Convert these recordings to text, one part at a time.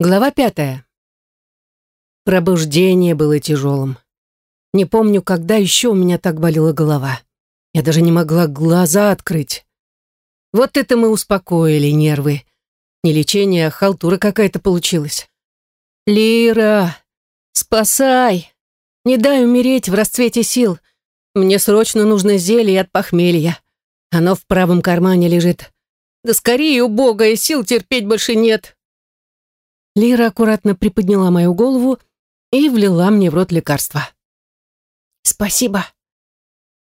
Глава пятая. Пробуждение было тяжелым. Не помню, когда еще у меня так болела голова. Я даже не могла глаза открыть. Вот это мы успокоили нервы. Не лечение, а халтура какая-то получилась. «Лира, спасай! Не дай умереть в расцвете сил. Мне срочно нужно зелье от похмелья. Оно в правом кармане лежит. Да скорее, убогая, сил терпеть больше нет!» Лира аккуратно приподняла мою голову и влила мне в рот лекарства. «Спасибо.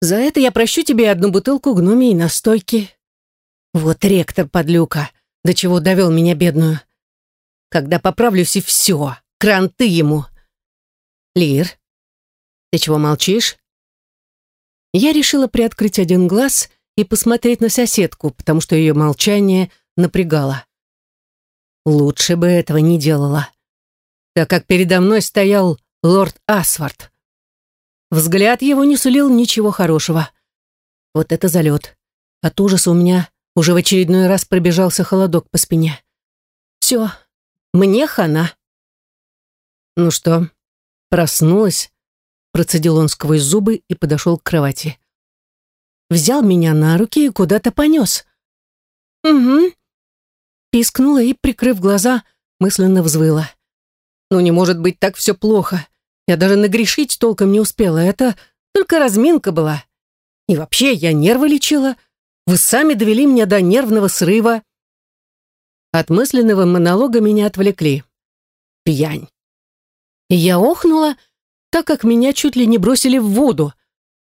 За это я прощу тебе одну бутылку гномии настойки. Вот ректор подлюка, до чего довел меня бедную. Когда поправлюсь и все, кранты ему. Лир, ты чего молчишь?» Я решила приоткрыть один глаз и посмотреть на соседку, потому что ее молчание напрягало. Лучше бы этого не делала, так как передо мной стоял лорд Асвард. Взгляд его не сулил ничего хорошего. Вот это залет. От ужаса у меня уже в очередной раз пробежался холодок по спине. Все, мне хана. Ну что, проснулась? Процедил он сквозь зубы и подошел к кровати. Взял меня на руки и куда-то понес. Угу, пискнула и, прикрыв глаза, мысленно взвыла. «Ну не может быть так все плохо. Я даже нагрешить толком не успела. Это только разминка была. И вообще я нервы лечила. Вы сами довели меня до нервного срыва». От мысленного монолога меня отвлекли. Пьянь. И я охнула, так как меня чуть ли не бросили в воду.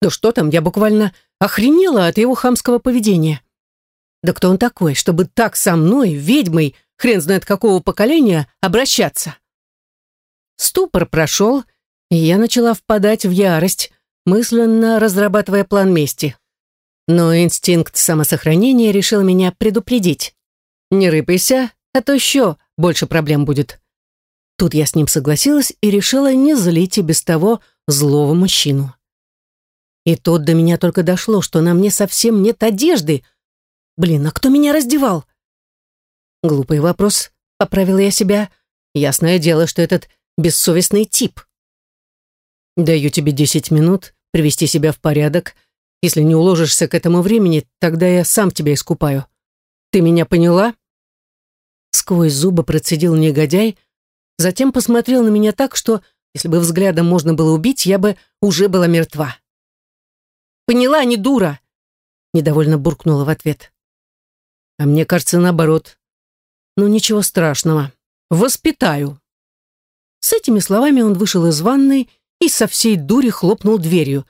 Да что там, я буквально охренела от его хамского поведения. Да кто он такой, чтобы так со мной, ведьмой, хрен знает какого поколения, обращаться? Ступор прошел, и я начала впадать в ярость, мысленно разрабатывая план мести. Но инстинкт самосохранения решил меня предупредить. «Не рыпайся, а то еще больше проблем будет». Тут я с ним согласилась и решила не злить и без того злого мужчину. И тут до меня только дошло, что на мне совсем нет одежды, Блин, а кто меня раздевал? Глупый вопрос, поправила я себя. Ясное дело, что этот бессовестный тип. Даю тебе десять минут привести себя в порядок. Если не уложишься к этому времени, тогда я сам тебя искупаю. Ты меня поняла? Сквозь зубы процедил негодяй, затем посмотрел на меня так, что, если бы взглядом можно было убить, я бы уже была мертва. «Поняла, не дура!» Недовольно буркнула в ответ. А мне кажется, наоборот. Ну, ничего страшного. Воспитаю. С этими словами он вышел из ванной и со всей дури хлопнул дверью.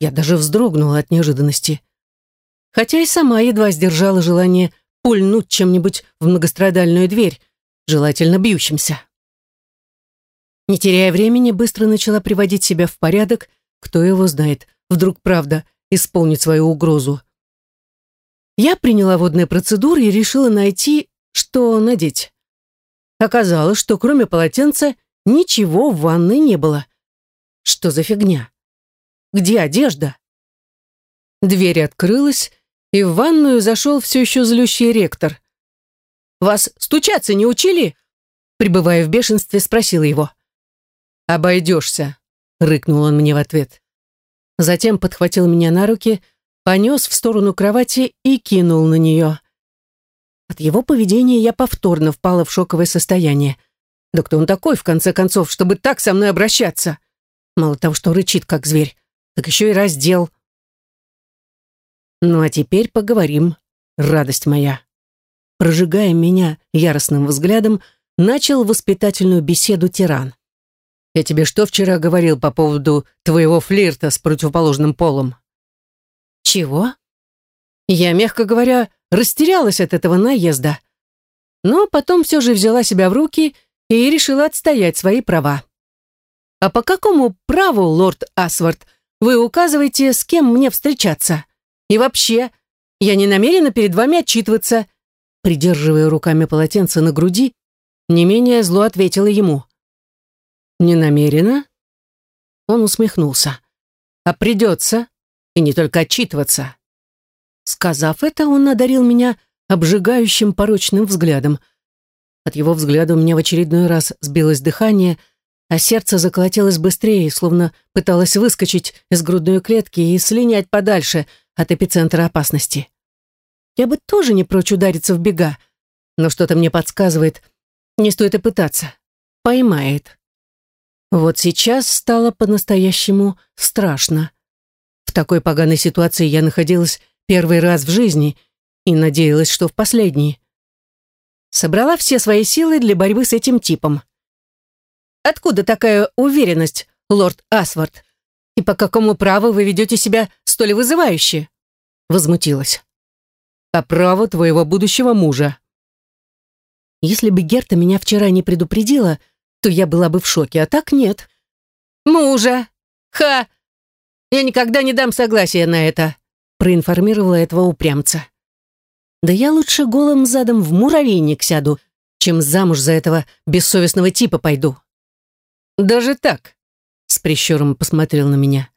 Я даже вздрогнула от неожиданности. Хотя и сама едва сдержала желание пульнуть чем-нибудь в многострадальную дверь, желательно бьющимся. Не теряя времени, быстро начала приводить себя в порядок, кто его знает, вдруг правда исполнит свою угрозу. Я приняла водные процедуры и решила найти, что надеть. Оказалось, что кроме полотенца ничего в ванной не было. Что за фигня? Где одежда? Дверь открылась, и в ванную зашел все еще злющий ректор. «Вас стучаться не учили?» Прибывая в бешенстве, спросила его. «Обойдешься», — рыкнул он мне в ответ. Затем подхватил меня на руки, понес в сторону кровати и кинул на нее. От его поведения я повторно впала в шоковое состояние. Да кто он такой, в конце концов, чтобы так со мной обращаться? Мало того, что рычит, как зверь, так еще и раздел. Ну а теперь поговорим, радость моя. Прожигая меня яростным взглядом, начал воспитательную беседу тиран. «Я тебе что вчера говорил по поводу твоего флирта с противоположным полом?» Чего? Я, мягко говоря, растерялась от этого наезда. Но потом все же взяла себя в руки и решила отстоять свои права. «А по какому праву, лорд Асвард, вы указываете, с кем мне встречаться? И вообще, я не намерена перед вами отчитываться», придерживая руками полотенце на груди, не менее зло ответила ему. «Не намерена?» Он усмехнулся. «А придется, и не только отчитываться. Сказав это, он одарил меня обжигающим порочным взглядом. От его взгляда у меня в очередной раз сбилось дыхание, а сердце заколотилось быстрее, словно пыталось выскочить из грудной клетки и слинять подальше от эпицентра опасности. Я бы тоже не прочь удариться в бега, но что-то мне подсказывает, не стоит и пытаться. Поймает. Вот сейчас стало по-настоящему страшно. В такой поганой ситуации я находилась первый раз в жизни и надеялась, что в последний. Собрала все свои силы для борьбы с этим типом. Откуда такая уверенность, лорд Асвард? И по какому праву вы ведете себя столь вызывающе?» Возмутилась. «По праву твоего будущего мужа». Если бы Герта меня вчера не предупредила, то я была бы в шоке, а так нет. «Мужа! Ха! Я никогда не дам согласия на это!» проинформировала этого упрямца. «Да я лучше голым задом в муравейник сяду, чем замуж за этого бессовестного типа пойду». «Даже так?» — с прищуром посмотрел на меня.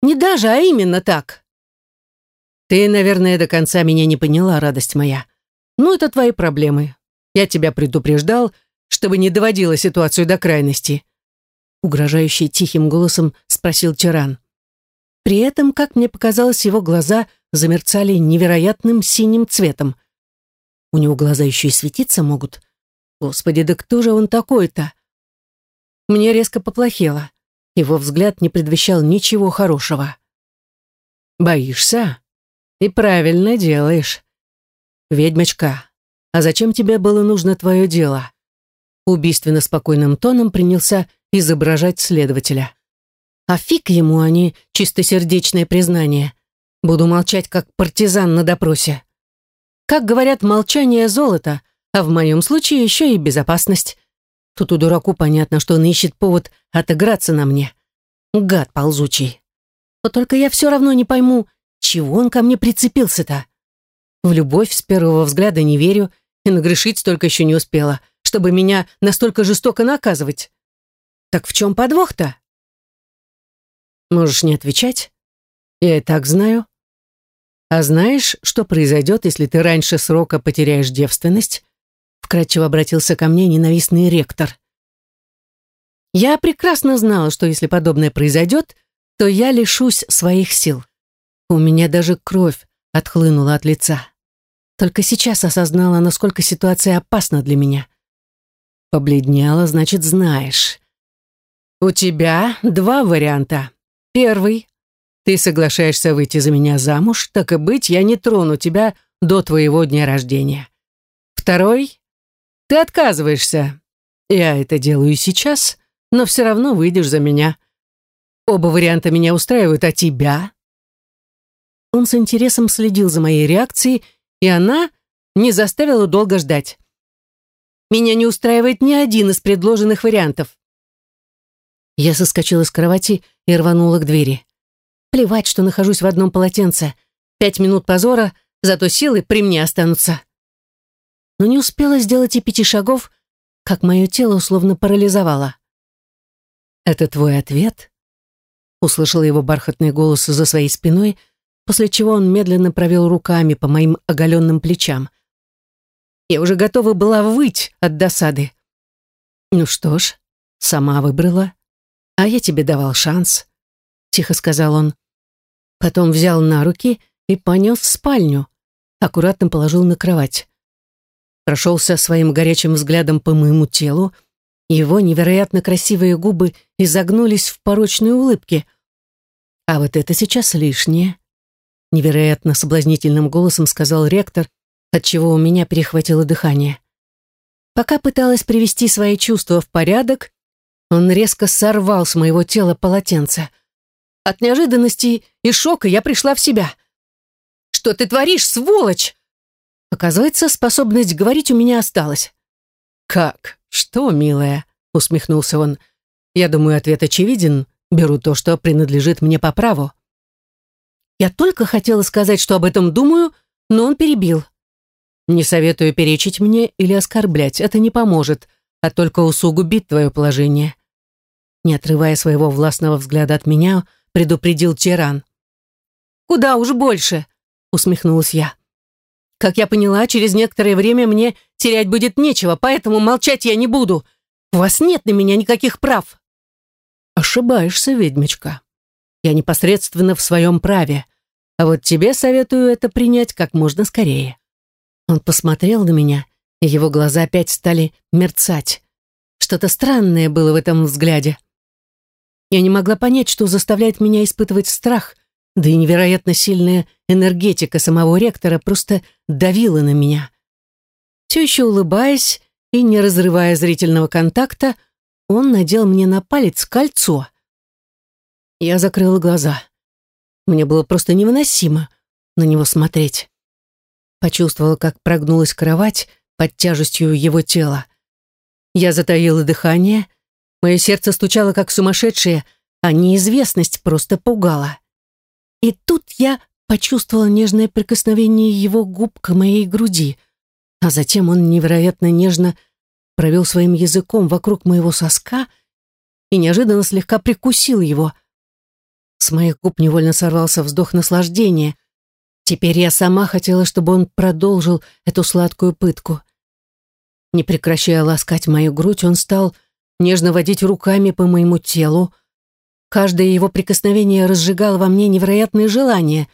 «Не даже, а именно так». «Ты, наверное, до конца меня не поняла, радость моя. Ну, это твои проблемы. Я тебя предупреждал, чтобы не доводила ситуацию до крайности». Угрожающий тихим голосом спросил тиран. При этом, как мне показалось, его глаза замерцали невероятным синим цветом. У него глаза еще и светиться могут. Господи, да кто же он такой-то? Мне резко поплохело. Его взгляд не предвещал ничего хорошего. «Боишься? И правильно делаешь. Ведьмочка, а зачем тебе было нужно твое дело?» Убийственно спокойным тоном принялся изображать следователя. А фиг ему, а не чистосердечное признание. Буду молчать, как партизан на допросе. Как говорят, молчание — золото, а в моем случае еще и безопасность. Тут у дураку понятно, что он ищет повод отыграться на мне. Гад ползучий. Вот только я все равно не пойму, чего он ко мне прицепился-то. В любовь с первого взгляда не верю и нагрешить столько еще не успела, чтобы меня настолько жестоко наказывать. Так в чем подвох-то? Можешь не отвечать. Я и так знаю. А знаешь, что произойдет, если ты раньше срока потеряешь девственность? Вкратчиво обратился ко мне ненавистный ректор. Я прекрасно знала, что если подобное произойдет, то я лишусь своих сил. У меня даже кровь отхлынула от лица. Только сейчас осознала, насколько ситуация опасна для меня. Побледнела, значит, знаешь. У тебя два варианта. Первый. Ты соглашаешься выйти за меня замуж, так и быть, я не трону тебя до твоего дня рождения. Второй. Ты отказываешься. Я это делаю сейчас, но все равно выйдешь за меня. Оба варианта меня устраивают, а тебя? Он с интересом следил за моей реакцией, и она не заставила долго ждать. Меня не устраивает ни один из предложенных вариантов. Я соскочила с кровати и рванула к двери. Плевать, что нахожусь в одном полотенце. Пять минут позора, зато силы при мне останутся. Но не успела сделать и пяти шагов, как мое тело условно парализовало. «Это твой ответ?» Услышала его бархатный голос за своей спиной, после чего он медленно провел руками по моим оголенным плечам. Я уже готова была выть от досады. «Ну что ж, сама выбрала «А я тебе давал шанс», — тихо сказал он. Потом взял на руки и понес в спальню, аккуратно положил на кровать. Прошелся своим горячим взглядом по моему телу, его невероятно красивые губы изогнулись в порочной улыбке. «А вот это сейчас лишнее», — невероятно соблазнительным голосом сказал ректор, отчего у меня перехватило дыхание. Пока пыталась привести свои чувства в порядок, он резко сорвал с моего тела полотенце. От неожиданности и шока я пришла в себя. «Что ты творишь, сволочь?» Оказывается, способность говорить у меня осталась. «Как? Что, милая?» — усмехнулся он. «Я думаю, ответ очевиден. Беру то, что принадлежит мне по праву». Я только хотела сказать, что об этом думаю, но он перебил. «Не советую перечить мне или оскорблять, это не поможет а только усугубит твое положение. Не отрывая своего властного взгляда от меня, предупредил тиран. «Куда уж больше!» — усмехнулась я. Как я поняла, через некоторое время мне терять будет нечего, поэтому молчать я не буду. У вас нет на меня никаких прав». «Ошибаешься, ведьмочка. Я непосредственно в своем праве. А вот тебе советую это принять как можно скорее». Он посмотрел на меня, и его глаза опять стали мерцать. Что-то странное было в этом взгляде. Я не могла понять, что заставляет меня испытывать страх, да и невероятно сильная энергетика самого ректора просто давила на меня. Все еще улыбаясь и не разрывая зрительного контакта, он надел мне на палец кольцо. Я закрыла глаза. Мне было просто невыносимо на него смотреть. Почувствовала, как прогнулась кровать под тяжестью его тела. Я затаила дыхание, мое сердце стучало как сумасшедшее, а неизвестность просто пугала. И тут я почувствовала нежное прикосновение его губ к моей груди, а затем он невероятно нежно провел своим языком вокруг моего соска и неожиданно слегка прикусил его. С моих губ невольно сорвался вздох наслаждения. Теперь я сама хотела, чтобы он продолжил эту сладкую пытку. Не прекращая ласкать мою грудь, он стал нежно водить руками по моему телу. Каждое его прикосновение разжигало во мне невероятное желание.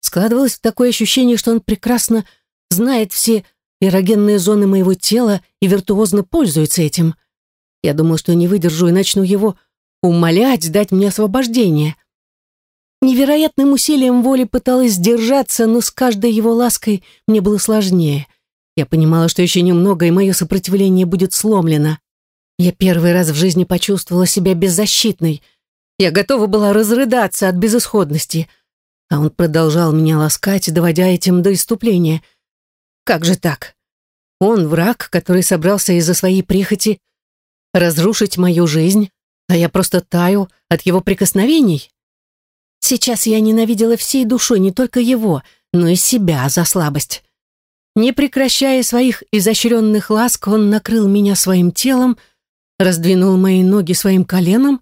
Складывалось такое ощущение, что он прекрасно знает все эрогенные зоны моего тела и виртуозно пользуется этим. Я думал, что не выдержу и начну его умолять дать мне освобождение. Невероятным усилием воли пыталась сдержаться, но с каждой его лаской мне было сложнее. Я понимала, что еще немного, и мое сопротивление будет сломлено. Я первый раз в жизни почувствовала себя беззащитной. Я готова была разрыдаться от безысходности. А он продолжал меня ласкать, доводя этим до иступления. Как же так? Он враг, который собрался из-за своей прихоти разрушить мою жизнь, а я просто таю от его прикосновений? Сейчас я ненавидела всей душой не только его, но и себя за слабость. Не прекращая своих изощренных ласк, он накрыл меня своим телом, раздвинул мои ноги своим коленом,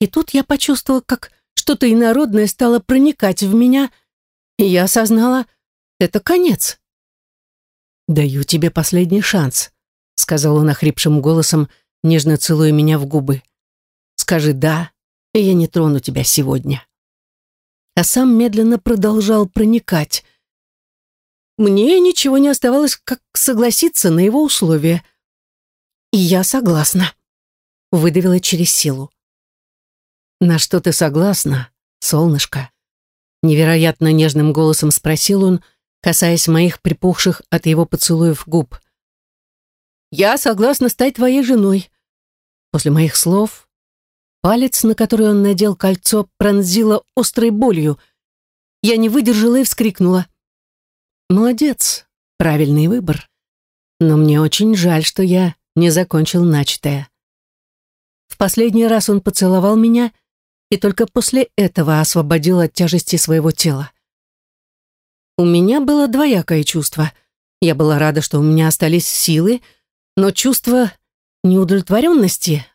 и тут я почувствовала, как что-то инородное стало проникать в меня, и я осознала, это конец. «Даю тебе последний шанс», — сказал он охрипшим голосом, нежно целуя меня в губы. «Скажи «да», и я не трону тебя сегодня». А сам медленно продолжал проникать. Мне ничего не оставалось, как согласиться на его условия. И я согласна. Выдавила через силу. «На что ты согласна, солнышко?» Невероятно нежным голосом спросил он, — касаясь моих припухших от его поцелуев губ. «Я согласна стать твоей женой». После моих слов палец, на который он надел кольцо, пронзило острой болью. Я не выдержала и вскрикнула. «Молодец, правильный выбор. Но мне очень жаль, что я не закончил начатое». В последний раз он поцеловал меня и только после этого освободил от тяжести своего тела. У меня было двоякое чувство. Я была рада, что у меня остались силы, но чувство неудовлетворенности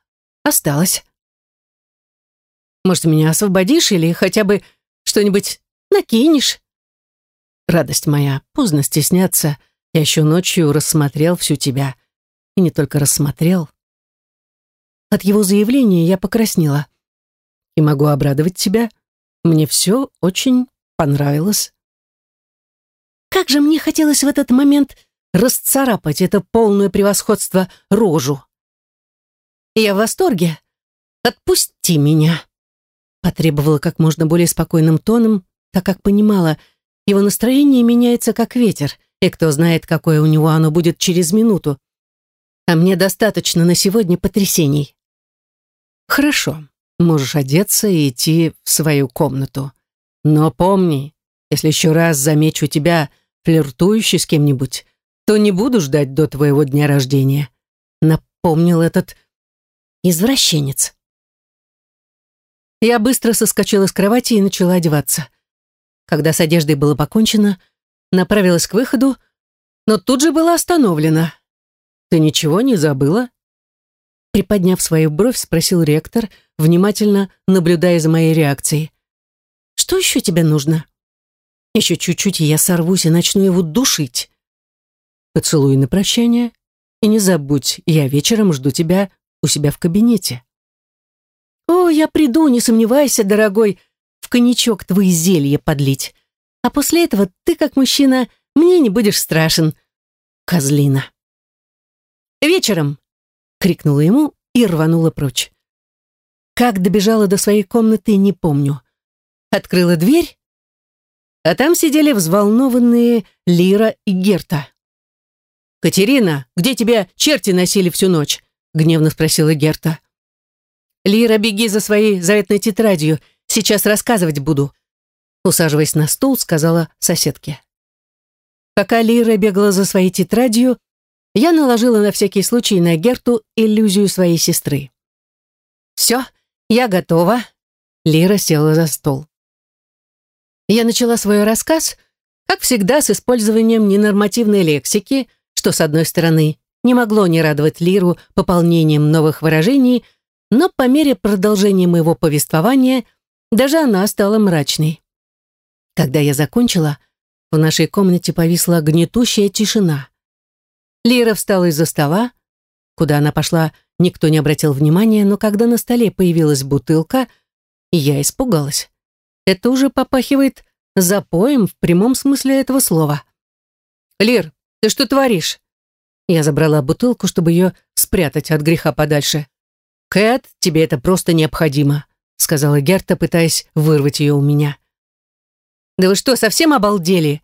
осталось. Может, меня освободишь или хотя бы что-нибудь накинешь? Радость моя, поздно стесняться. Я еще ночью рассмотрел всю тебя. И не только рассмотрел. От его заявления я покраснела. И могу обрадовать тебя. Мне все очень понравилось. Как же мне хотелось в этот момент расцарапать это полное превосходство рожу. «Я в восторге. Отпусти меня», — потребовала как можно более спокойным тоном, так как понимала, его настроение меняется как ветер, и кто знает, какое у него оно будет через минуту. А мне достаточно на сегодня потрясений. «Хорошо, можешь одеться и идти в свою комнату. Но помни, если еще раз замечу тебя флиртующий с кем-нибудь, то не буду ждать до твоего дня рождения», напомнил этот извращенец. Я быстро соскочила с кровати и начала одеваться. Когда с одеждой было покончено, направилась к выходу, но тут же была остановлена. «Ты ничего не забыла?» Приподняв свою бровь, спросил ректор, внимательно наблюдая за моей реакцией. «Что еще тебе нужно?» Еще чуть-чуть, и я сорвусь и начну его душить. Поцелуй на прощание. И не забудь, я вечером жду тебя у себя в кабинете. О, я приду, не сомневайся, дорогой, коньячок твои зелья подлить. А после этого ты, как мужчина, мне не будешь страшен. Козлина. Вечером, крикнула ему и рванула прочь. Как добежала до своей комнаты, не помню. Открыла дверь, а там сидели взволнованные Лира и Герта. «Катерина, где тебя черти носили всю ночь?» — гневно спросила Герта. «Лира, беги за своей заветной тетрадью, сейчас рассказывать буду», усаживаясь на стул, сказала соседке. Пока Лира бегала за своей тетрадью, я наложила на всякий случай на Герту иллюзию своей сестры. «Все, я готова», — Лира села за стол. Я начала свой рассказ, как всегда, с использованием ненормативной лексики, что, с одной стороны, не могло не радовать Лиру пополнением новых выражений, но по мере продолжения моего повествования даже она стала мрачной. Когда я закончила, в нашей комнате повисла гнетущая тишина. Лира встала из-за стола. Куда она пошла, никто не обратил внимания, но когда на столе появилась бутылка, я испугалась. Это уже попахивает запоем в прямом смысле этого слова. «Лир, ты что творишь?» Я забрала бутылку, чтобы ее спрятать от греха подальше. «Кэт, тебе это просто необходимо», сказала Герта, пытаясь вырвать ее у меня. «Да вы что, совсем обалдели?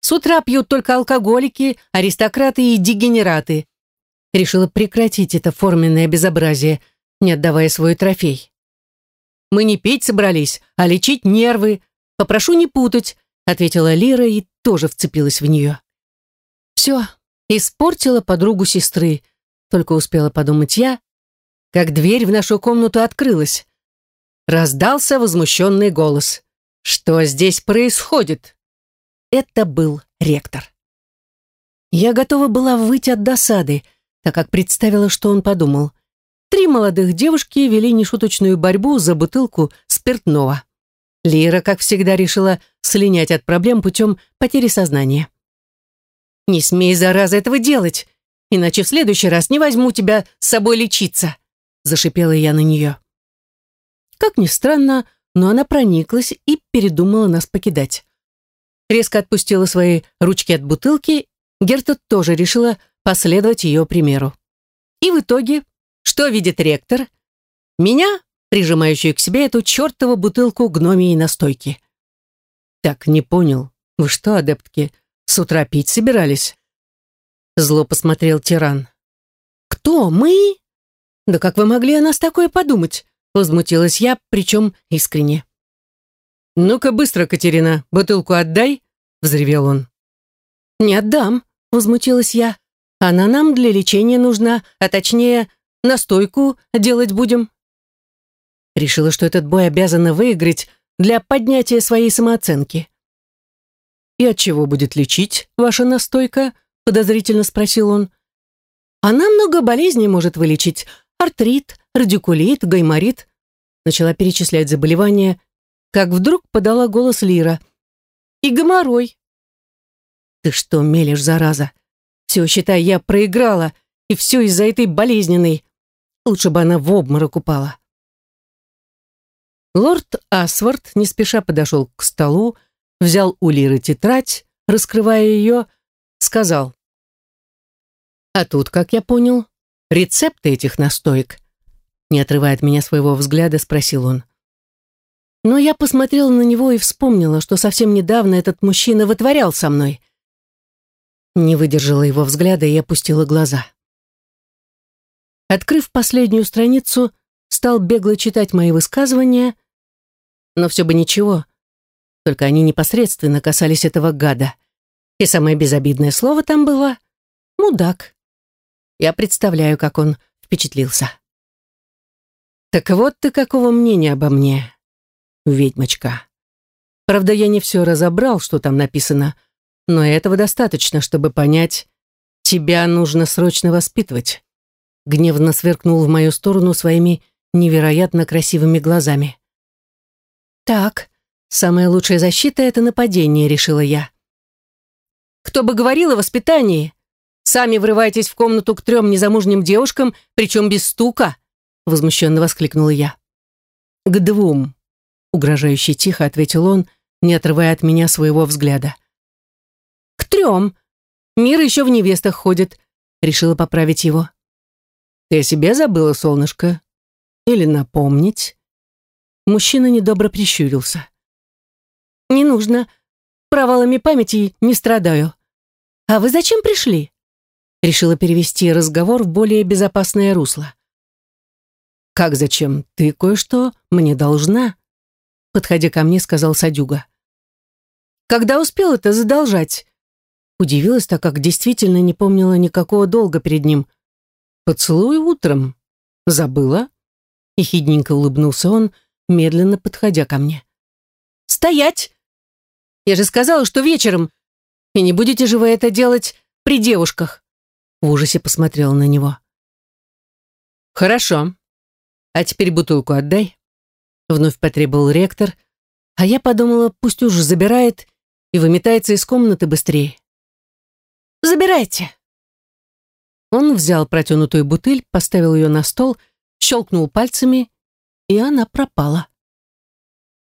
С утра пьют только алкоголики, аристократы и дегенераты». Решила прекратить это форменное безобразие, не отдавая свой трофей. Мы не петь собрались, а лечить нервы. Попрошу не путать», — ответила Лира и тоже вцепилась в нее. «Все, испортила подругу сестры», — только успела подумать я, как дверь в нашу комнату открылась. Раздался возмущенный голос. «Что здесь происходит?» Это был ректор. Я готова была выйти от досады, так как представила, что он подумал. Три молодых девушки вели нешуточную борьбу за бутылку спиртного. Лира, как всегда, решила слинять от проблем путем потери сознания. «Не смей, зараза, этого делать, иначе в следующий раз не возьму тебя с собой лечиться», зашипела я на нее. Как ни странно, но она прониклась и передумала нас покидать. Резко отпустила свои ручки от бутылки, Герта тоже решила последовать ее примеру. И в итоге что видит ректор? Меня, прижимающую к себе эту чертову бутылку гномии настойки. Так, не понял. Вы что, адептки, с утра пить собирались? Зло посмотрел тиран. Кто, мы? Да как вы могли о нас такое подумать? Возмутилась я, причем искренне. «Ну-ка быстро, Катерина, бутылку отдай», — взревел он. «Не отдам», — возмутилась я. «Она нам для лечения нужна, а точнее, Настойку делать будем?» Решила, что этот бой обязана выиграть для поднятия своей самооценки. «И от чего будет лечить ваша настойка?» подозрительно спросил он. «Она много болезней может вылечить. Артрит, радикулит, гайморит». Начала перечислять заболевания, как вдруг подала голос Лира. «И геморрой». «Ты что мелешь, зараза? Все, считай, я проиграла, и все из-за этой болезненной. Лучше бы она в обморок упала. Лорд Асвард не спеша подошел к столу, взял у Лиры тетрадь, раскрывая ее, сказал. «А тут, как я понял, рецепты этих настоек». Не отрывая от меня своего взгляда, спросил он. Но я посмотрела на него и вспомнила, что совсем недавно этот мужчина вытворял со мной. Не выдержала его взгляда и опустила глаза. Открыв последнюю страницу, стал бегло читать мои высказывания, но все бы ничего, только они непосредственно касались этого гада. И самое безобидное слово там было «мудак». Я представляю, как он впечатлился. «Так вот ты какого мнения обо мне, ведьмочка?» Правда, я не все разобрал, что там написано, но этого достаточно, чтобы понять, тебя нужно срочно воспитывать гневно сверкнул в мою сторону своими невероятно красивыми глазами. «Так, Самая лучшая защита — это нападение, решила я. Кто бы говорил о воспитании? Сами врываетесь в комнату к трем незамужним девушкам, причем без стука, возмущенно воскликнула я. К двум, угрожающе тихо ответил он, не отрывая от меня своего взгляда. К трем. Мир еще в невестах ходит, решила поправить его. Ты о себе забыла, солнышко? Или напомнить? Мужчина недобро прищурился. «Не нужно. Провалами памяти не страдаю. А вы зачем пришли?» Решила перевести разговор в более безопасное русло. «Как зачем? Ты кое-что мне должна?» Подходя ко мне, сказал Садюга. «Когда успел это задолжать?» Удивилась, так как действительно не помнила никакого долга перед ним. «Поцелуй утром. Забыла?» Ехидненько улыбнулся он, медленно подходя ко мне. «Стоять! Я же сказала, что вечером. И не будете же вы это делать при девушках!» В ужасе посмотрела на него. «Хорошо. А теперь бутылку отдай», — вновь потребовал ректор, а я подумала, пусть уж забирает и выметается из комнаты быстрее. «Забирайте!» Он взял протянутую бутыль, поставил ее на стол, щелкнул пальцами, и она пропала.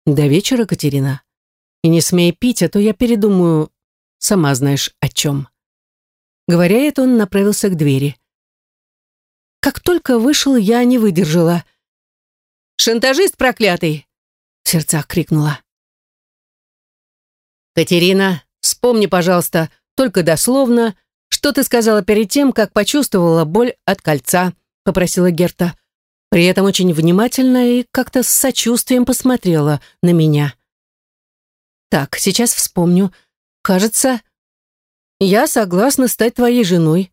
До вечера, Катерина. И не смей пить, а то я передумаю, сама знаешь, о чем. Говоря это, он направился к двери. Как только вышел, я не выдержала. «Шантажист проклятый!» В сердцах крикнула. «Катерина, вспомни, пожалуйста, только дословно, что ты сказала перед тем, как почувствовала боль от кольца», попросила Герта. При этом очень внимательно и как-то с сочувствием посмотрела на меня. «Так, сейчас вспомню. Кажется, я согласна стать твоей женой.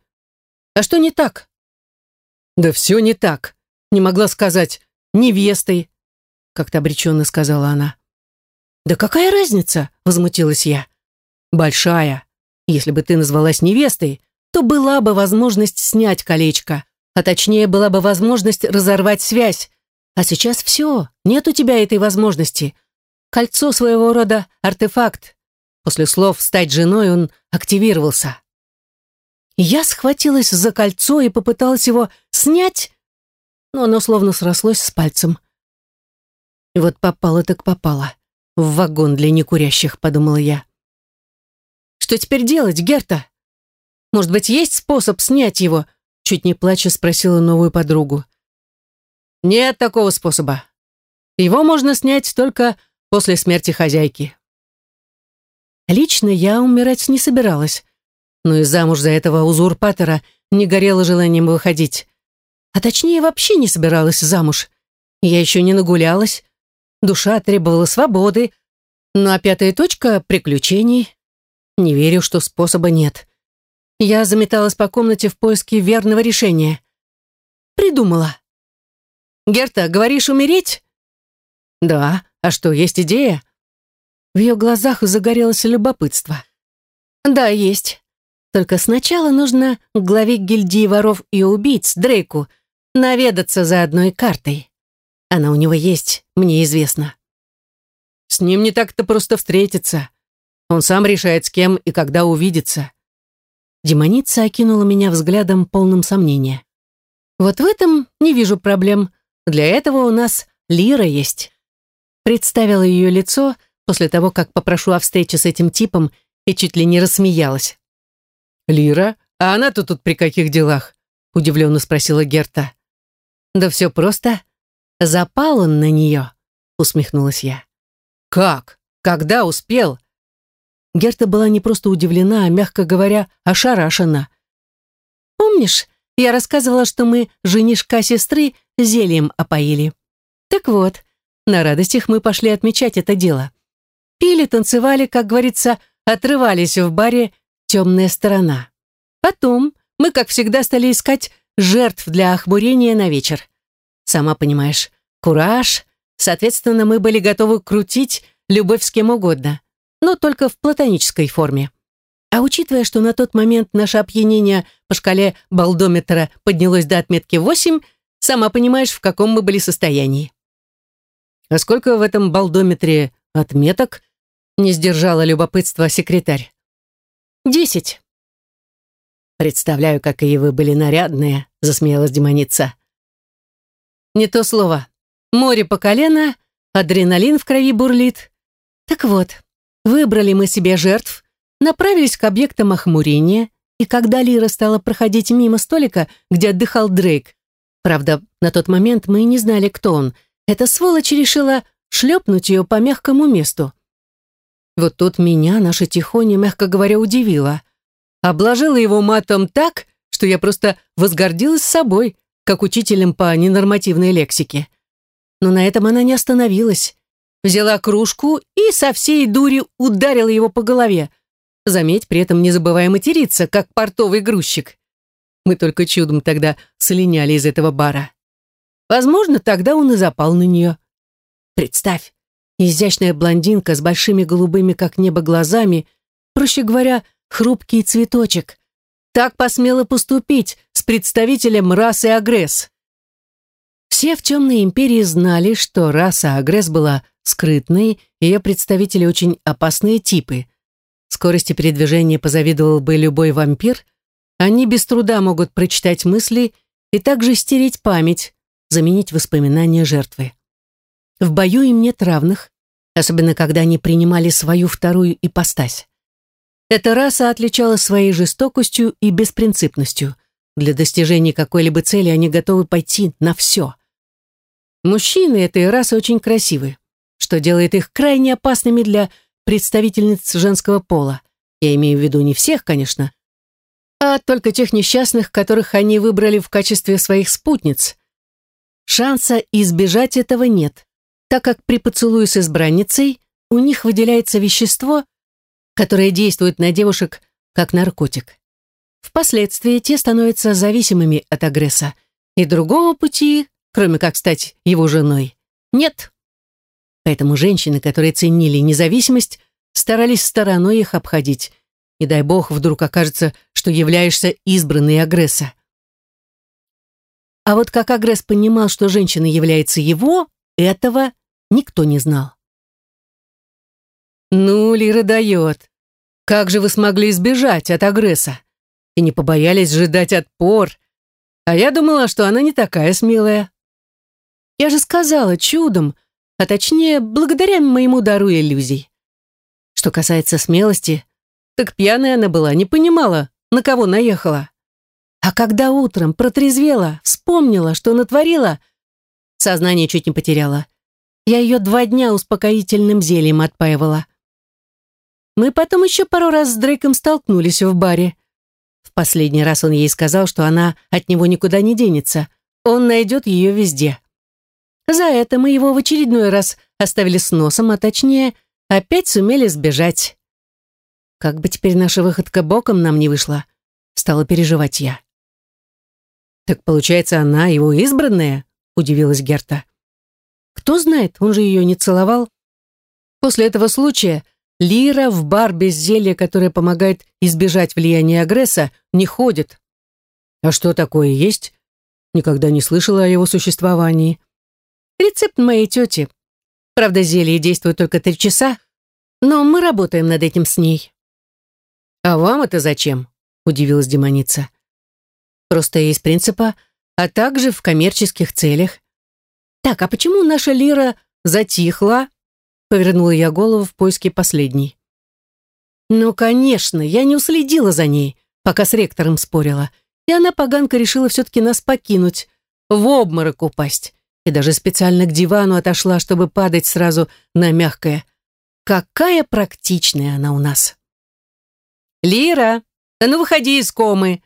А что не так?» «Да все не так. Не могла сказать невестой», как-то обреченно сказала она. «Да какая разница?» — возмутилась я. «Большая. Если бы ты назвалась невестой, то была бы возможность снять колечко, а точнее была бы возможность разорвать связь. А сейчас все, нет у тебя этой возможности. Кольцо своего рода артефакт. После слов «стать женой» он активировался. Я схватилась за кольцо и попыталась его снять, но оно словно срослось с пальцем. И вот попало так попало. В вагон для некурящих, подумала я. Что теперь делать, Герта? Может быть, есть способ снять его, Чуть не плача спросила новую подругу. Нет такого способа. Его можно снять только после смерти хозяйки. Лично я умирать не собиралась, но и замуж за этого узурпатора не горело желанием выходить. А точнее, вообще не собиралась замуж. Я еще не нагулялась. Душа требовала свободы. Ну а пятая точка — приключений. Не верю, что способа нет. Я заметалась по комнате в поиске верного решения. Придумала. «Герта, говоришь умереть?» «Да. А что, есть идея?» В ее глазах загорелось любопытство. «Да, есть. Только сначала нужно главе гильдии воров и убийц, Дрейку, наведаться за одной картой. Она у него есть, мне известно». «С ним не так-то просто встретиться. Он сам решает, с кем и когда увидится. Демоница окинула меня взглядом полным сомнения. «Вот в этом не вижу проблем. Для этого у нас Лира есть». Представила ее лицо после того, как попрошу о встрече с этим типом и чуть ли не рассмеялась. «Лира? А она-то тут при каких делах?» удивленно спросила Герта. «Да все просто. Запал он на нее», усмехнулась я. «Как? Когда успел?» Герта была не просто удивлена, а, мягко говоря, ошарашена. «Помнишь, я рассказывала, что мы женишка сестры зельем опоили? Так вот, на радостях мы пошли отмечать это дело. Пили, танцевали, как говорится, отрывались в баре «Темная сторона». Потом мы, как всегда, стали искать жертв для охмурения на вечер. Сама понимаешь, кураж, соответственно, мы были готовы крутить любовь с кем угодно но только в платонической форме. А учитывая, что на тот момент наше опьянение по шкале балдометра поднялось до отметки 8, сама понимаешь, в каком мы были состоянии. А сколько в этом балдометре отметок?» Не сдержала любопытства секретарь. «Десять». «Представляю, какие вы были нарядные», — засмеялась демоница. «Не то слово. Море по колено, адреналин в крови бурлит. Так вот, выбрали мы себе жертв, направились к объектам охмурения, и когда Лира стала проходить мимо столика, где отдыхал Дрейк, правда, на тот момент мы не знали, кто он, эта сволочь решила шлепнуть ее по мягкому месту. Вот тут меня наша Тихоня, мягко говоря, удивила. Обложила его матом так, что я просто возгордилась собой, как учителем по ненормативной лексике. Но на этом она не остановилась. Взяла кружку и со всей дури ударила его по голове. Заметь, при этом не забывая материться, как портовый грузчик. Мы только чудом тогда слиняли из этого бара. Возможно, тогда он и запал на нее. Представь, изящная блондинка с большими голубыми, как небо, глазами, проще говоря, хрупкий цветочек, так посмела поступить с представителем расы Агресс. Все в темной империи знали, что раса Агресс была скрытной, ее представители очень опасные типы. Скорости передвижения позавидовал бы любой вампир, они без труда могут прочитать мысли и также стереть память, заменить воспоминания жертвы. В бою им нет равных, особенно когда они принимали свою вторую ипостась. Эта раса отличалась своей жестокостью и беспринципностью. Для достижения какой-либо цели они готовы пойти на все. Мужчины этой расы очень красивы, что делает их крайне опасными для представительниц женского пола. Я имею в виду не всех, конечно, а только тех несчастных, которых они выбрали в качестве своих спутниц. Шанса избежать этого нет, так как при поцелуе с избранницей у них выделяется вещество, которое действует на девушек как наркотик. Впоследствии те становятся зависимыми от агресса, и другого пути, кроме как стать его женой, нет. Поэтому женщины, которые ценили независимость, старались стороной их обходить. Не дай бог, вдруг окажется, что являешься избранной агресса. А вот как агресс понимал, что женщина является его, этого никто не знал. «Ну, Лира дает. Как же вы смогли избежать от агресса? И не побоялись же дать отпор? А я думала, что она не такая смелая». «Я же сказала, чудом, а точнее, благодаря моему дару иллюзий. Что касается смелости, так пьяная она была, не понимала, на кого наехала. А когда утром протрезвела, вспомнила, что натворила, сознание чуть не потеряла. Я ее два дня успокоительным зельем отпаивала. Мы потом еще пару раз с Дрейком столкнулись в баре. В последний раз он ей сказал, что она от него никуда не денется. Он найдет ее везде. За это мы его в очередной раз оставили с носом, а точнее, опять сумели сбежать. Как бы теперь наша выходка боком нам не вышла, стала переживать я. «Так получается, она его избранная?» — удивилась Герта. «Кто знает, он же ее не целовал». После этого случая Лира в бар без зелья, которое помогает избежать влияния агресса, не ходит. А что такое есть? Никогда не слышала о его существовании. Рецепт моей тети. Правда, зелье действует только три часа, но мы работаем над этим с ней. «А вам это зачем?» — удивилась демоница. «Просто из принципа, а также в коммерческих целях. Так, а почему наша Лира затихла?» Повернула я голову в поиске последней. Ну, конечно, я не уследила за ней, пока с ректором спорила. И она, поганка, решила все-таки нас покинуть, в обморок упасть. И даже специально к дивану отошла, чтобы падать сразу на мягкое. Какая практичная она у нас. «Лира, да ну выходи из комы!»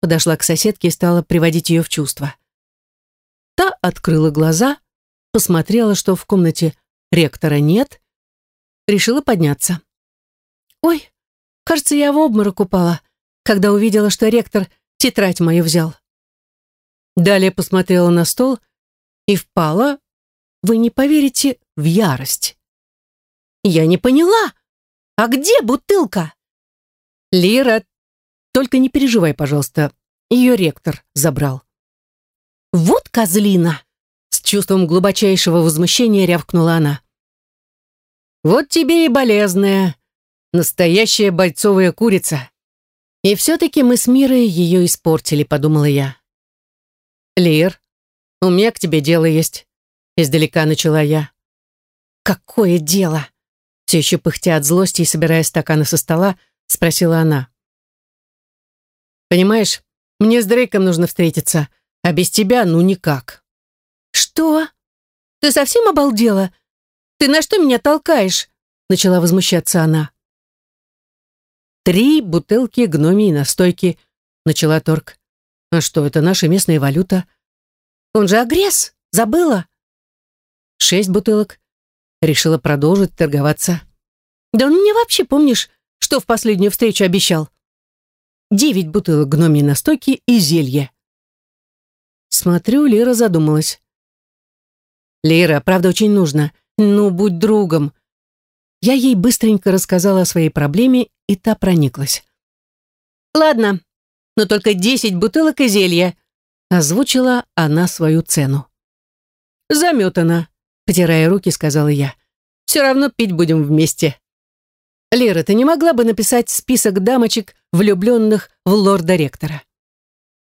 Подошла к соседке и стала приводить ее в чувство. Та открыла глаза, посмотрела, что в комнате ректора нет, решила подняться. «Ой, кажется, я в обморок упала, когда увидела, что ректор тетрадь мою взял». Далее посмотрела на стол и впала, вы не поверите, в ярость. «Я не поняла! А где бутылка?» «Лира, только не переживай, пожалуйста, ее ректор забрал». «Вот козлина!» С чувством глубочайшего возмущения рявкнула она. Вот тебе и болезная, настоящая бойцовая курица. И все-таки мы с Мирой ее испортили, подумала я. Лир, у меня к тебе дело есть. Издалека начала я. Какое дело? Все еще пыхтя от злости и собирая стаканы со стола, спросила она. Понимаешь, мне с Дрейком нужно встретиться, а без тебя ну никак. Что? Ты совсем обалдела? Ты на что меня толкаешь? Начала возмущаться она. Три бутылки гномии настойки, начала Торг. А что, это наша местная валюта? Он же агресс, забыла? Шесть бутылок. Решила продолжить торговаться. Да он мне вообще, помнишь, что в последнюю встречу обещал? Девять бутылок гномьей настойки и зелье. Смотрю, Лера задумалась. «Лера, правда, очень нужно. Ну, будь другом». Я ей быстренько рассказала о своей проблеме, и та прониклась. «Ладно, но только десять бутылок и зелья», озвучила она свою цену. «Заметана», — потирая руки, сказала я. «Все равно пить будем вместе». «Лера, ты не могла бы написать список дамочек, влюбленных в лорда-ректора?»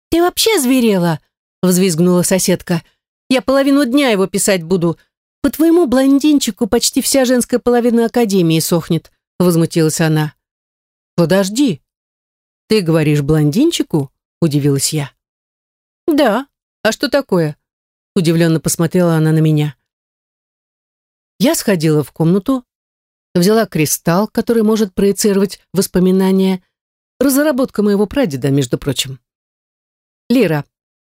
«Ты вообще зверела?» — взвизгнула соседка. «Я половину дня его писать буду. По твоему блондинчику почти вся женская половина Академии сохнет», — возмутилась она. «Подожди. Ты говоришь блондинчику?» — удивилась я. «Да. А что такое?» — удивленно посмотрела она на меня. Я сходила в комнату, взяла кристалл, который может проецировать воспоминания. Разработка моего прадеда, между прочим. Лира,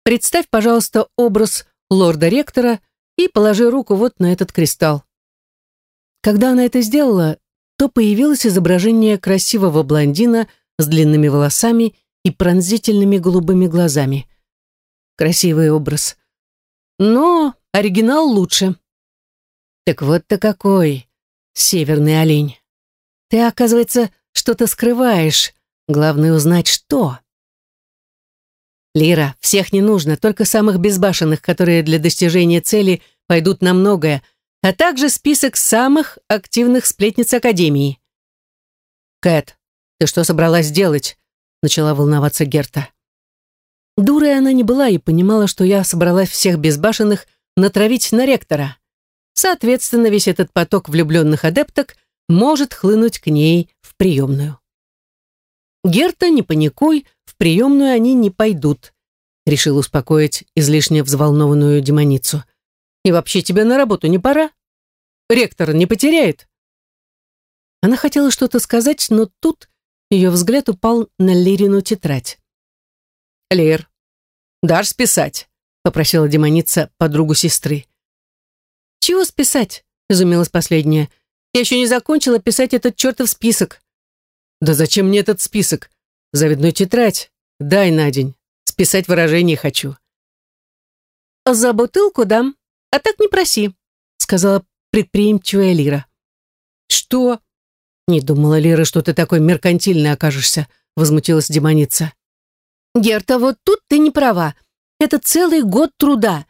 представь, пожалуйста, образ лорда-ректора и положи руку вот на этот кристалл. Когда она это сделала, то появилось изображение красивого блондина с длинными волосами и пронзительными голубыми глазами. Красивый образ. Но оригинал лучше. Так вот ты какой, северный олень. Ты, оказывается, что-то скрываешь. Главное узнать, что. Лира, всех не нужно, только самых безбашенных, которые для достижения цели пойдут на многое, а также список самых активных сплетниц Академии. «Кэт, ты что собралась делать?» начала волноваться Герта. Дурой она не была и понимала, что я собралась всех безбашенных натравить на ректора. Соответственно, весь этот поток влюбленных адепток может хлынуть к ней в приемную. «Герта, не паникуй, приемную они не пойдут», решил успокоить излишне взволнованную демоницу. «И вообще тебе на работу не пора? Ректор не потеряет?» Она хотела что-то сказать, но тут ее взгляд упал на Лирину тетрадь. «Лир, дашь списать?» — попросила демоница подругу сестры. «Чего списать?» — изумилась последняя. «Я еще не закончила писать этот чертов список». «Да зачем мне этот список? Завидную тетрадь. Дай на день. Списать выражение хочу». «За бутылку дам, а так не проси», — сказала предприимчивая Лира. «Что?» «Не думала, Лира, что ты такой меркантильный окажешься», — возмутилась демоница. «Герта, вот тут ты не права. Это целый год труда.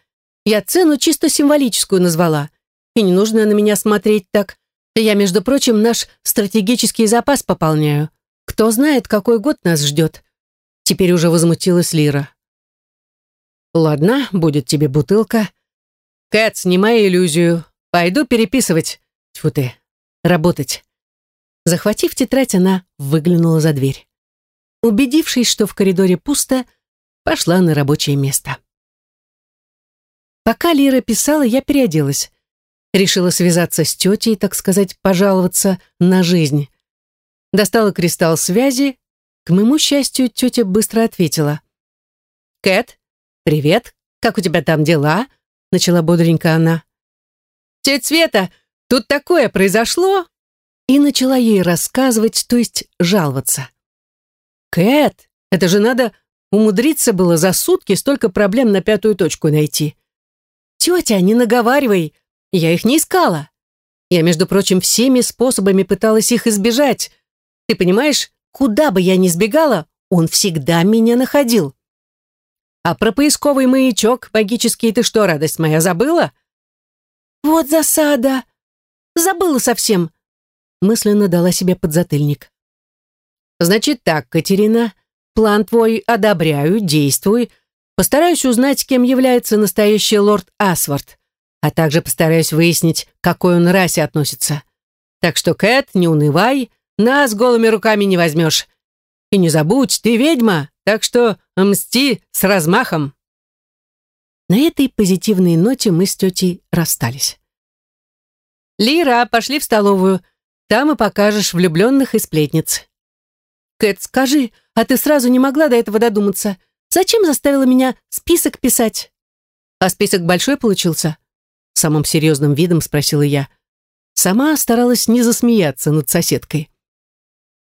Я цену чисто символическую назвала. И не нужно на меня смотреть так. Я, между прочим, наш стратегический запас пополняю. Кто знает, какой год нас ждет. Теперь уже возмутилась Лира. Ладно, будет тебе бутылка. Кэт, снимай иллюзию. Пойду переписывать. Тьфу ты, работать. Захватив тетрадь, она выглянула за дверь. Убедившись, что в коридоре пусто, пошла на рабочее место. Пока Лира писала, я переоделась. Решила связаться с тетей, так сказать, пожаловаться на жизнь. Достала кристалл связи. К моему счастью, тетя быстро ответила. «Кэт, привет, как у тебя там дела?» Начала бодренько она. «Тетя Света, тут такое произошло!» И начала ей рассказывать, то есть жаловаться. «Кэт, это же надо умудриться было за сутки столько проблем на пятую точку найти. «Тетя, не наговаривай, я их не искала. Я, между прочим, всеми способами пыталась их избежать. Ты понимаешь, куда бы я ни сбегала, он всегда меня находил. А про поисковый маячок магический ты что, радость моя, забыла? Вот засада. Забыла совсем. мысленно дала себе подзатыльник. «Значит так, Катерина, план твой одобряю, действуй. Постараюсь узнать, кем является настоящий лорд Асвард, а также постараюсь выяснить, к какой он расе относится. Так что, Кэт, не унывай, нас голыми руками не возьмешь. И не забудь, ты ведьма, так что мсти с размахом». На этой позитивной ноте мы с тетей расстались. «Лира, пошли в столовую. Там и покажешь влюбленных и сплетниц». «Кэт, скажи, а ты сразу не могла до этого додуматься? Зачем заставила меня список писать?» «А список большой получился?» Самым серьезным видом спросила я. Сама старалась не засмеяться над соседкой.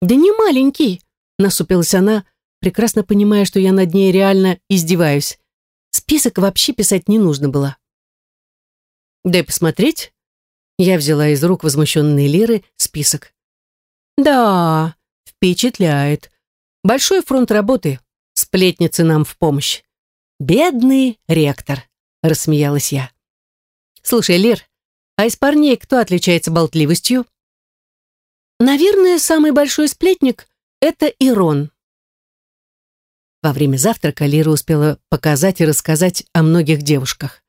«Да не маленький», — насупилась она, прекрасно понимая, что я над ней реально издеваюсь. Список вообще писать не нужно было. «Дай посмотреть». Я взяла из рук возмущенной Лиры список. «Да, впечатляет. Большой фронт работы. Сплетницы нам в помощь. Бедный ректор», — рассмеялась я. «Слушай, Лир, а из парней кто отличается болтливостью? Наверное, самый большой сплетник — это Ирон. Во время завтрака Лира успела показать и рассказать о многих девушках.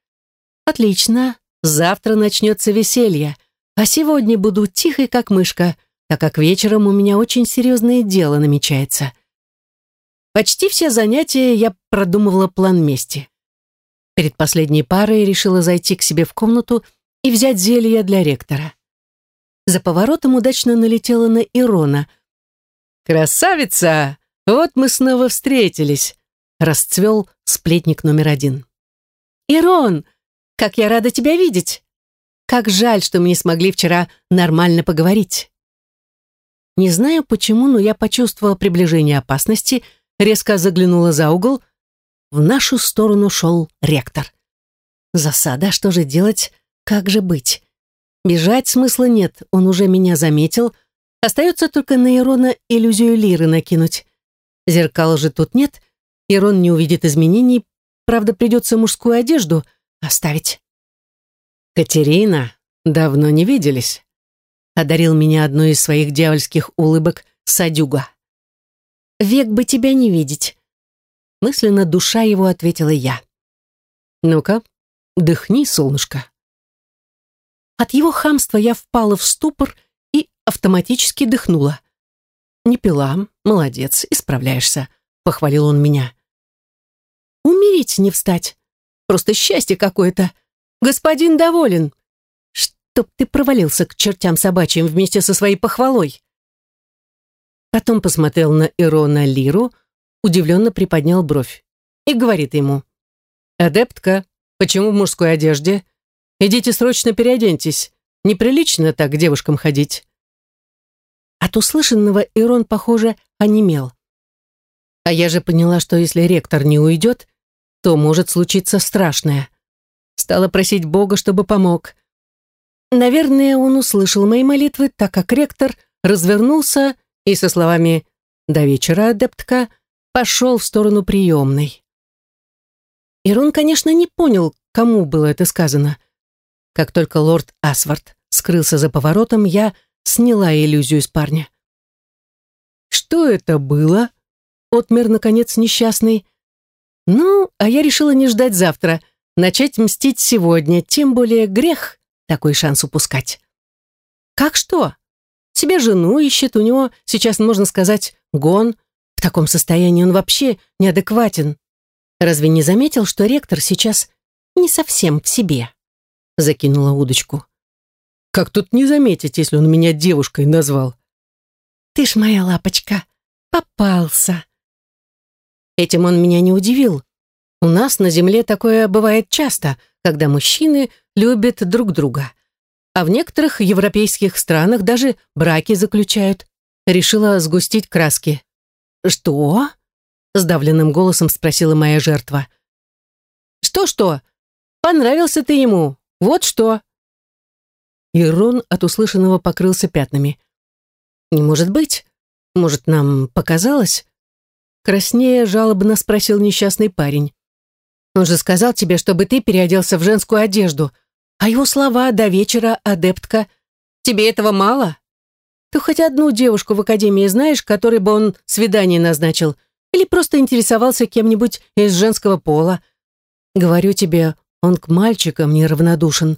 Отлично, завтра начнется веселье, а сегодня буду тихой, как мышка, так как вечером у меня очень серьезное дело намечается. Почти все занятия я продумывала план мести. Перед последней парой решила зайти к себе в комнату и взять зелье для ректора. За поворотом удачно налетела на Ирона. «Красавица! Вот мы снова встретились!» расцвел сплетник номер один. «Ирон, как я рада тебя видеть! Как жаль, что мы не смогли вчера нормально поговорить!» Не знаю почему, но я почувствовала приближение опасности, резко заглянула за угол. В нашу сторону шел ректор. Засада, что же делать? Как же быть? Бежать смысла нет, он уже меня заметил. Остается только на Ирона иллюзию лиры накинуть. Зеркала же тут нет, Ирон не увидит изменений, правда, придется мужскую одежду оставить. «Катерина, давно не виделись», — одарил меня одной из своих дьявольских улыбок Садюга. «Век бы тебя не видеть», — мысленно душа его ответила я. «Ну-ка, дыхни, солнышко». От его хамства я впала в ступор и автоматически дыхнула. «Не пила, молодец, исправляешься», — похвалил он меня. «Умереть не встать. Просто счастье какое-то. Господин доволен. Чтоб ты провалился к чертям собачьим вместе со своей похвалой». Потом посмотрел на Ирона Лиру, удивленно приподнял бровь и говорит ему. «Адептка, почему в мужской одежде? Идите срочно переоденьтесь. Неприлично так к девушкам ходить». От услышанного Ирон, похоже, онемел. А я же поняла, что если ректор не уйдет, то может случиться страшное. Стала просить Бога, чтобы помог. Наверное, он услышал мои молитвы, так как ректор развернулся и со словами «До вечера, адептка» пошел в сторону приемной. Ирон, конечно, не понял, кому было это сказано — как только лорд Асвард скрылся за поворотом, я сняла иллюзию с парня. «Что это было?» — отмер, наконец, несчастный. «Ну, а я решила не ждать завтра, начать мстить сегодня, тем более грех такой шанс упускать». «Как что? Себе жену ищет, у него сейчас, можно сказать, гон. В таком состоянии он вообще неадекватен. Разве не заметил, что ректор сейчас не совсем в себе?» Закинула удочку. Как тут не заметить, если он меня девушкой назвал? Ты ж моя лапочка, попался. Этим он меня не удивил. У нас на земле такое бывает часто, когда мужчины любят друг друга. А в некоторых европейских странах даже браки заключают. Решила сгустить краски. «Что?» — сдавленным голосом спросила моя жертва. «Что-что? Понравился ты ему, вот что!» Ирон от услышанного покрылся пятнами. «Не может быть. Может, нам показалось?» Краснее жалобно спросил несчастный парень. «Он же сказал тебе, чтобы ты переоделся в женскую одежду, а его слова «до вечера, адептка» тебе этого мало?» Ты хоть одну девушку в академии знаешь, которой бы он свидание назначил? Или просто интересовался кем-нибудь из женского пола? Говорю тебе, он к мальчикам неравнодушен.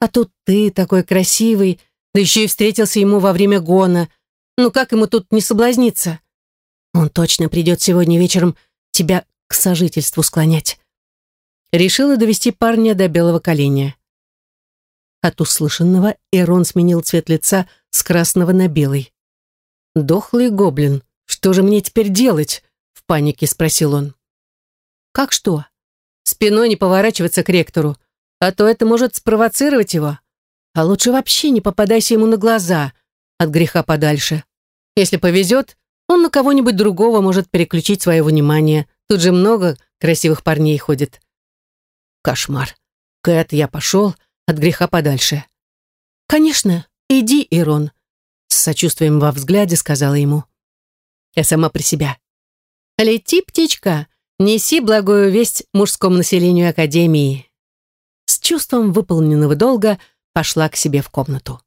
А тут ты такой красивый, да еще и встретился ему во время гона. Ну как ему тут не соблазниться? Он точно придет сегодня вечером тебя к сожительству склонять. Решила довести парня до белого коленя. От услышанного Эрон сменил цвет лица с красного на белый. «Дохлый гоблин, что же мне теперь делать?» — в панике спросил он. «Как что? Спиной не поворачиваться к ректору, а то это может спровоцировать его. А лучше вообще не попадайся ему на глаза, от греха подальше. Если повезет, он на кого-нибудь другого может переключить свое внимание. Тут же много красивых парней ходит. Кошмар. Кэт, я пошел от греха подальше. Конечно, иди, Ирон. С сочувствием во взгляде сказала ему. Я сама при себя. Лети, птичка, неси благую весть мужскому населению Академии. С чувством выполненного долга пошла к себе в комнату.